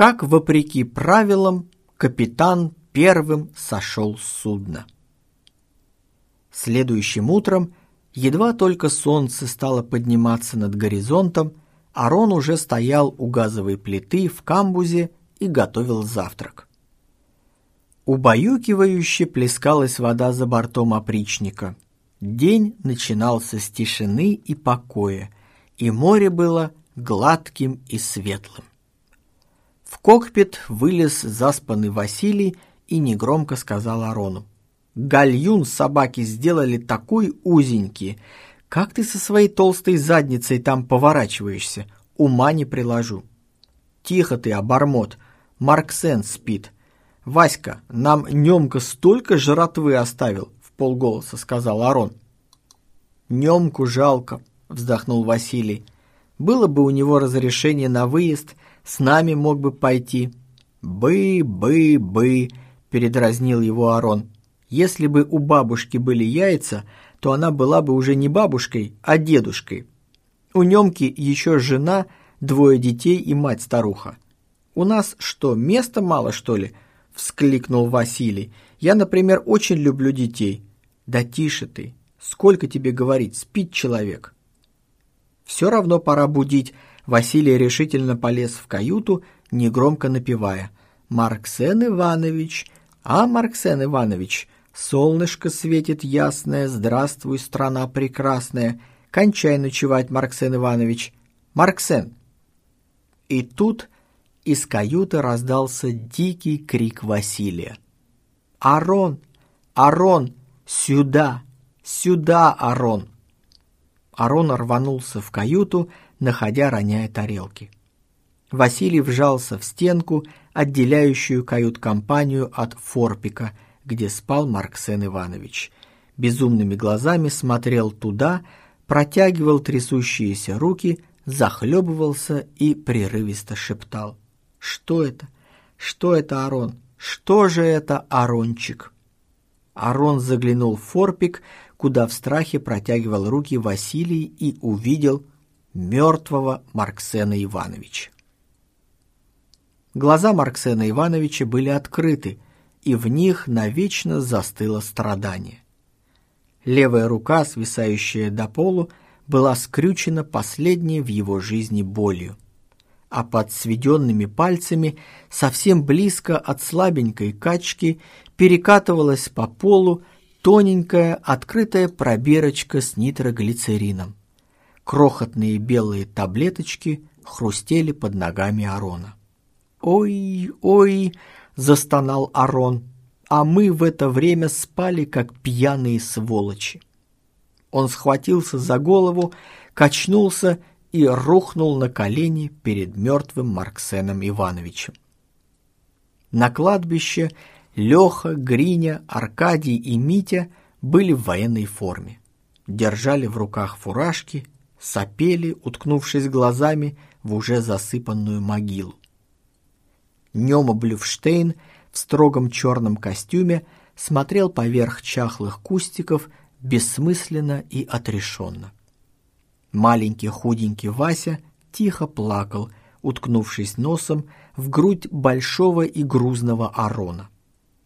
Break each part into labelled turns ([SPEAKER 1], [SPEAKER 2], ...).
[SPEAKER 1] как, вопреки правилам, капитан первым сошел с судна. Следующим утром, едва только солнце стало подниматься над горизонтом, Арон уже стоял у газовой плиты в камбузе и готовил завтрак. Убаюкивающе плескалась вода за бортом опричника. День начинался с тишины и покоя, и море было гладким и светлым. В кокпит вылез заспанный Василий и негромко сказал Арону. «Гальюн собаки сделали такой узенький. Как ты со своей толстой задницей там поворачиваешься? Ума не приложу». «Тихо ты, обормот. Марксен спит. Васька, нам Немка столько жратвы оставил», — в полголоса сказал Арон. «Немку жалко», — вздохнул Василий. «Было бы у него разрешение на выезд, с нами мог бы пойти». «Бы-бы-бы», — передразнил его Арон. «Если бы у бабушки были яйца, то она была бы уже не бабушкой, а дедушкой. У Немки еще жена, двое детей и мать-старуха. У нас что, места мало, что ли?» — вскликнул Василий. «Я, например, очень люблю детей». «Да тише ты! Сколько тебе говорить, спит человек!» «Все равно пора будить», — Василий решительно полез в каюту, негромко напевая. «Марксен Иванович, а, Марксен Иванович, солнышко светит ясное, здравствуй, страна прекрасная, кончай ночевать, Марксен Иванович, Марксен!» И тут из каюты раздался дикий крик Василия. «Арон! Арон! Сюда! Сюда, Арон!» Арон рванулся в каюту, находя роняя тарелки. Василий вжался в стенку, отделяющую кают-компанию от форпика, где спал Марксен Иванович. Безумными глазами смотрел туда, протягивал трясущиеся руки, захлебывался и прерывисто шептал. Что это? Что это, Арон? Что же это, Арончик? Арон заглянул в форпик, куда в страхе протягивал руки Василий и увидел мертвого Марксена Ивановича. Глаза Марксена Ивановича были открыты, и в них навечно застыло страдание. Левая рука, свисающая до полу, была скрючена последней в его жизни болью а под сведенными пальцами совсем близко от слабенькой качки перекатывалась по полу тоненькая открытая пробирочка с нитроглицерином. Крохотные белые таблеточки хрустели под ногами Арона. «Ой, ой!» — застонал Арон. «А мы в это время спали, как пьяные сволочи». Он схватился за голову, качнулся и рухнул на колени перед мертвым Марксеном Ивановичем. На кладбище Леха, Гриня, Аркадий и Митя были в военной форме. Держали в руках фуражки, сопели, уткнувшись глазами в уже засыпанную могилу. Нема Блюфштейн в строгом черном костюме смотрел поверх чахлых кустиков бессмысленно и отрешенно. Маленький худенький Вася тихо плакал, уткнувшись носом в грудь большого и грузного Арона.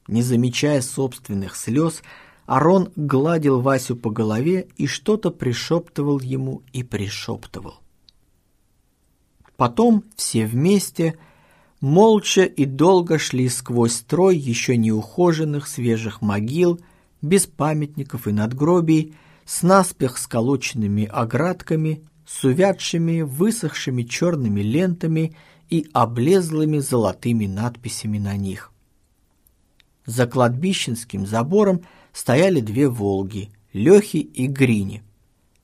[SPEAKER 1] Не замечая собственных слез, Арон гладил Васю по голове и что-то пришептывал ему и пришептывал. Потом все вместе молча и долго шли сквозь строй еще неухоженных свежих могил, без памятников и надгробий, с наспех сколоченными оградками, с увядшими, высохшими черными лентами и облезлыми золотыми надписями на них. За кладбищенским забором стояли две «Волги» — Лехи и Грини.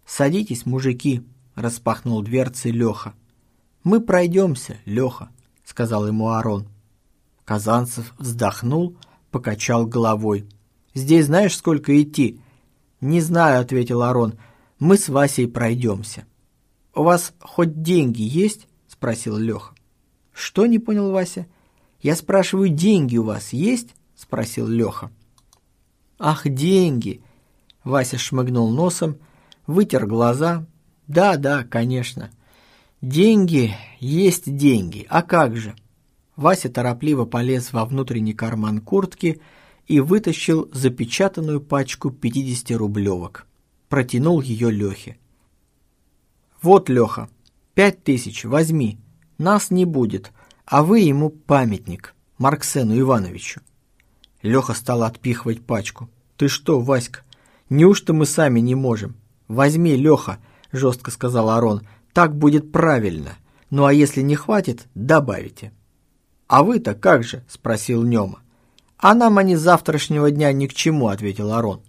[SPEAKER 1] «Садитесь, мужики», — распахнул дверцы Леха. «Мы пройдемся, Леха», — сказал ему Арон. Казанцев вздохнул, покачал головой. «Здесь знаешь, сколько идти? «Не знаю», — ответил Арон. «Мы с Васей пройдемся». «У вас хоть деньги есть?» — спросил Леха. «Что?» — не понял Вася. «Я спрашиваю, деньги у вас есть?» — спросил Леха. «Ах, деньги!» — Вася шмыгнул носом, вытер глаза. «Да, да, конечно. Деньги есть деньги. А как же?» Вася торопливо полез во внутренний карман куртки и вытащил запечатанную пачку 50-рублевок. Протянул ее Лехе. «Вот, Леха, пять тысяч, возьми. Нас не будет, а вы ему памятник, Марксену Ивановичу». Леха стал отпихивать пачку. «Ты что, Васька, неужто мы сами не можем? Возьми, Леха», — жестко сказал Арон, — «так будет правильно. Ну а если не хватит, добавите». «А вы-то как же?» – спросил Нема. «А нам они завтрашнего дня ни к чему», – ответил Арон.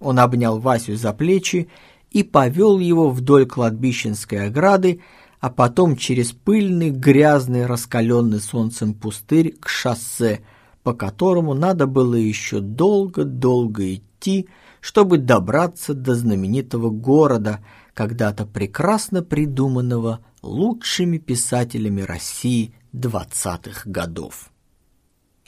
[SPEAKER 1] Он обнял Васю за плечи и повел его вдоль кладбищенской ограды, а потом через пыльный, грязный, раскаленный солнцем пустырь к шоссе, по которому надо было еще долго-долго идти, чтобы добраться до знаменитого города, когда-то прекрасно придуманного лучшими писателями России двадцатых годов.